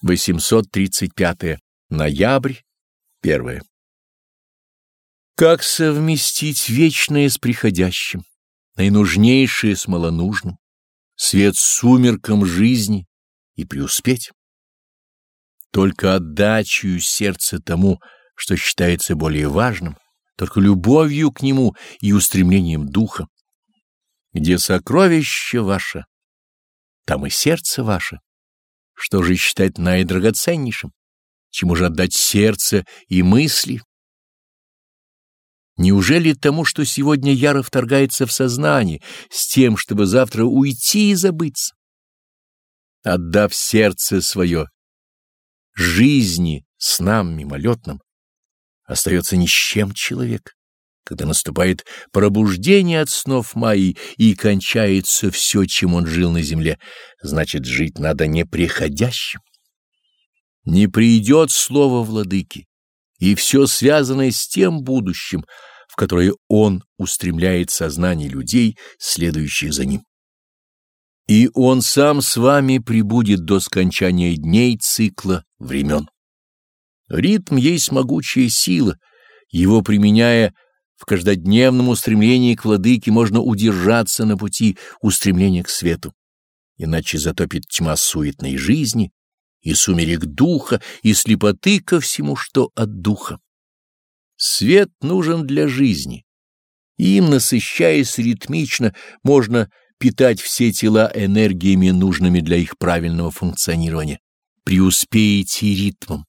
835 ноябрь 1 Как совместить вечное с приходящим, наинужнейшее с малонужным, свет с сумерком жизни и преуспеть? Только отдачью сердца тому, что считается более важным, только любовью к нему и устремлением духа. Где сокровище ваше, там и сердце ваше. Что же считать наидрагоценнейшим? Чему же отдать сердце и мысли? Неужели тому, что сегодня яро вторгается в сознание, с тем, чтобы завтра уйти и забыться? Отдав сердце свое, жизни с нам мимолетным, остается ни с чем человек когда наступает пробуждение от снов Майи и кончается все, чем он жил на земле, значит, жить надо неприходящим. Не придет слово владыки, и все связанное с тем будущим, в которое он устремляет сознание людей, следующих за ним. И он сам с вами прибудет до скончания дней цикла времен. Ритм есть могучая сила, его применяя в каждодневном устремлении к владыке можно удержаться на пути устремления к свету, иначе затопит тьма суетной жизни и сумерек духа, и слепоты ко всему, что от духа. Свет нужен для жизни. Им, насыщаясь ритмично, можно питать все тела энергиями, нужными для их правильного функционирования. Преуспеете ритмом.